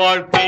வாழ்க்கை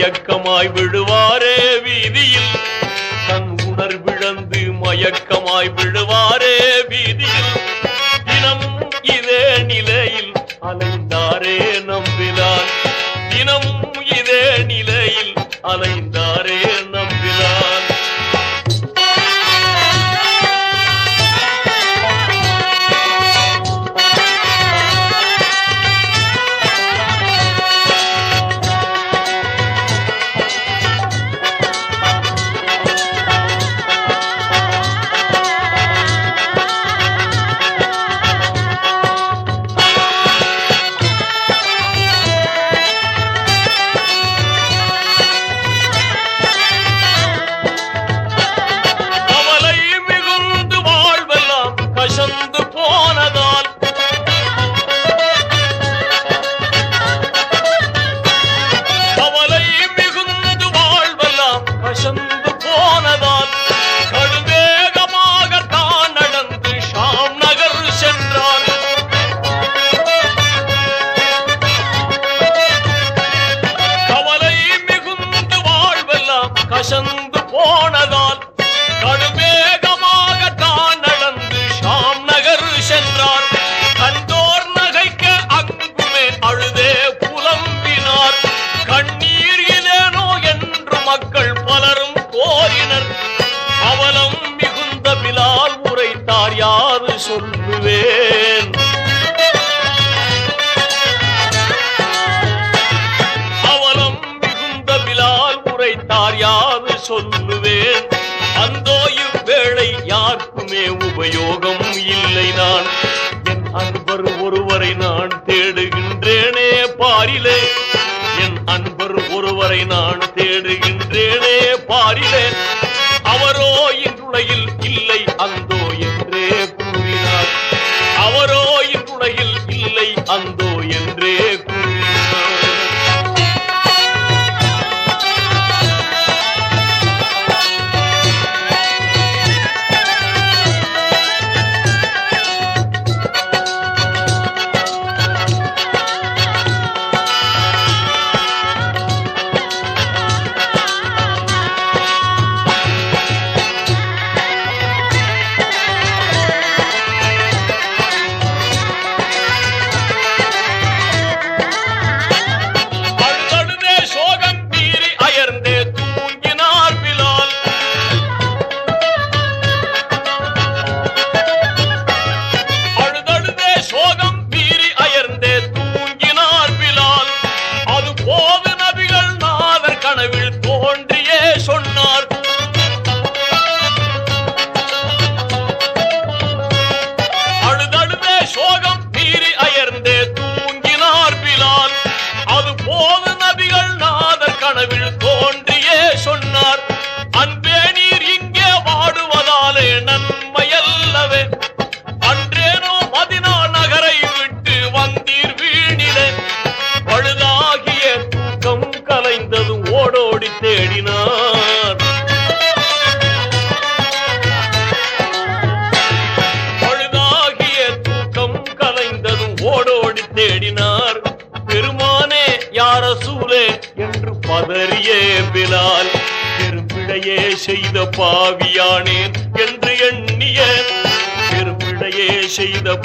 மயக்கமாய் விழுவாரே வீதியில். தன் உணர்விழந்து மயக்கமாய் விழுவாரே வீதியில். தினம் இதே நிலையில் அலைந்தாரே நம்பினார் தினம் இதே நிலையில் அலைந்தாரே கசந்து போனதால் கடுமேக சொல்லுவேன். அந்தோ இவ்வேளை யாருக்குமே உபயோகம் இல்லை நான் என் அன்பர் ஒருவரை நான் தேடுகின்றேனே பாரிலே. என் அன்பர் ஒருவரை நான் தேடுகின்றேனே பாரிலே. அவரோ இன்றுலகில் இல்லை அந்தோ என்றே கூறினார். அவரோ இன்றுலகில் இல்லை அந்தோ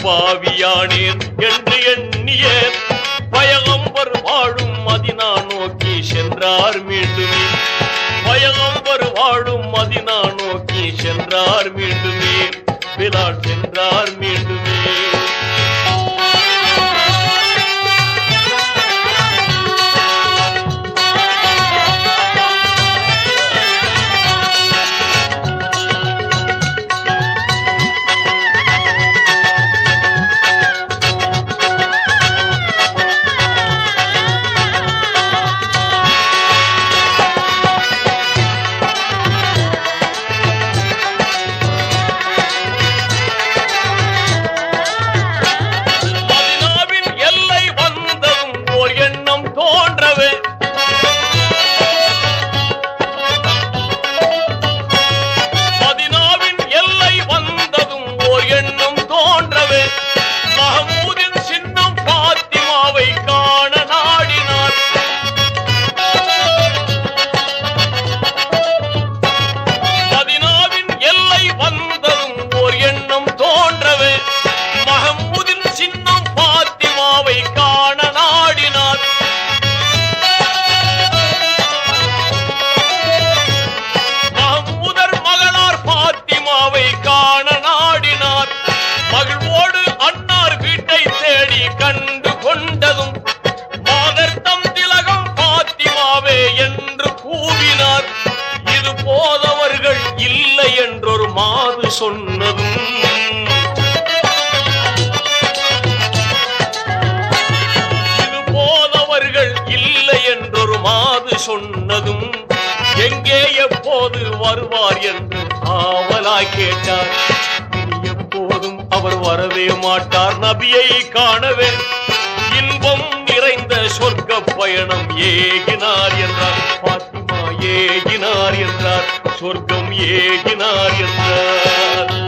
பாவியானேன் என்று எண்ணிய. பயகம்பர் வாழும் மதினா நோக்கி சென்றார் மீண்டுமே. பயகம்பர் வாழும் மதினா நோக்கி சென்றார் மீண்டுமே. பிலால் சென்றார் மீண்டும். சொன்னதும் எங்கே எப்போது வருவார் என்று ஆவலாய் கேட்டார். எப்போதும் அவர் வரவே மாட்டார். நபியை காணவே இன்பம் நிறைந்த சொர்க்க பயணம் ஏகினார் என்றார். பாத்திமா ஏகினார் என்றார். சொர்க்கம் ஏகினார் என்றார்.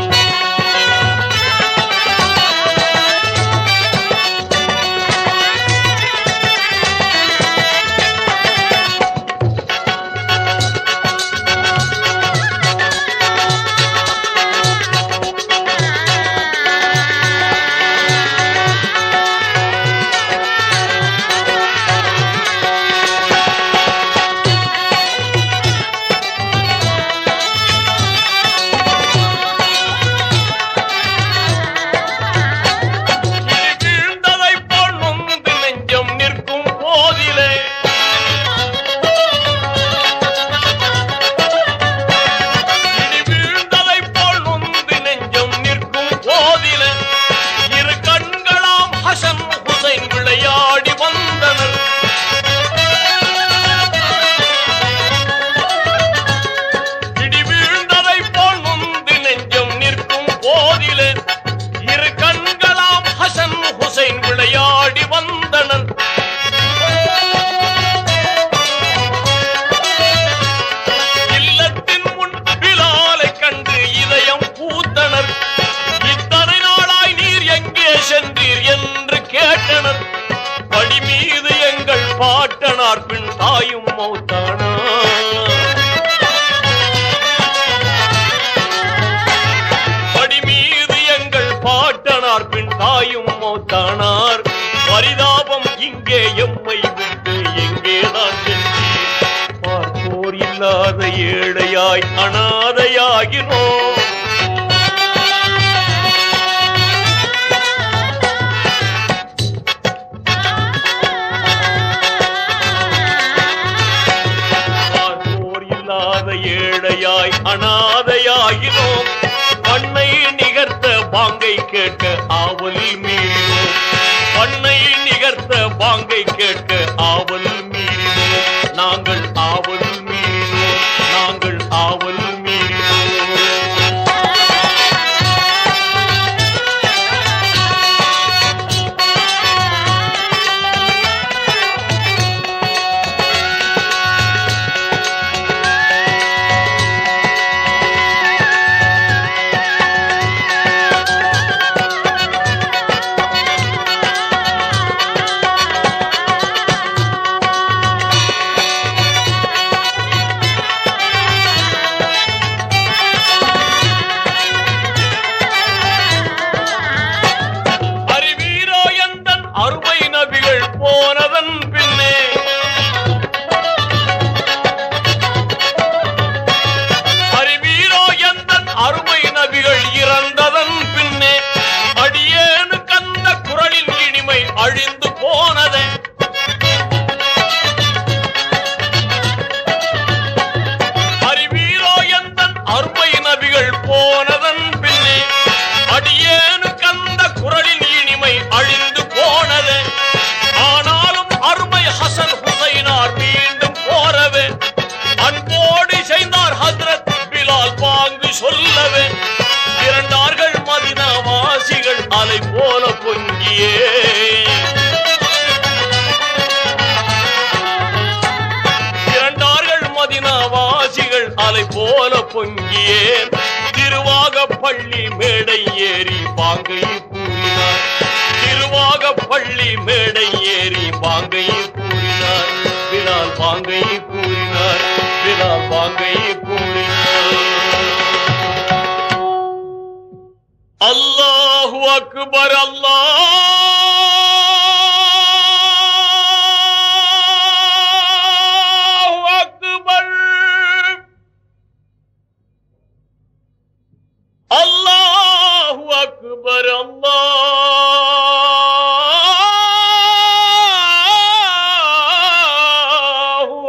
பாட்டனார் பின் தாயும் மௌத்தானா? படிமீது எங்கள் பாட்டனார் பின் தாயும் மௌத்தானார். பரிதாபம் இங்கே எம்மை விட்டு எங்கேதான் பார்ப்போர் இல்லாத ஏழையாய் அனாதையாகிறோம். அழிந்து போனதே. அறிவீரோ எந்தன் அருமை நபிகள் போனதன் பின்னே அடியேனு கந்த குரலின் இனிமை அழிந்து போனதே. ஆனாலும் அருமை ஹசன் ஹுசைனார் மீண்டும் போறவே அன்போடு செய்தார் ஹத்ரத் பிலால் பாங்கு சொல்லவே. இரண்டார்கள் மதினவாசிகள் அலை போல பொங்கியே. பொங்கியே திருவாக பள்ளி மேடை ஏறி பாங்கை கூறினார். திருவாக பள்ளி மேடை ஏறி பாங்கை கூறினார். விழால் பாங்கை கூறினார். விழால் பாங்கை கூறினார். அல்லாஹு அக்பர் அல்லாஹ்.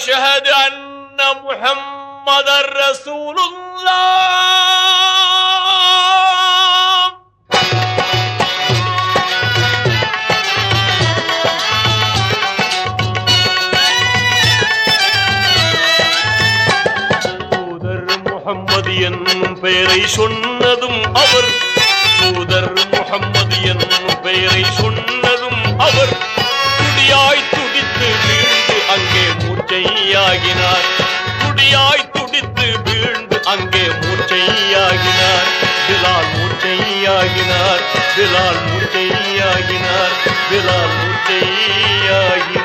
أشهد أن محمد رسول الله தூதர் முகம்மது என்னும் பெயரை சொன்னதும் அவர் தூதர் முகம்மது என்னும் பெயரை சொன்னதும் மூச்சையாகினார் குடியாய் துடித்து வீழ்ந்து அங்கே மூச்சையாகினார் பிலால் மூச்சையாகினார் பிலால் மூச்சையாகினார் பிலால் மூச்சையாகினார்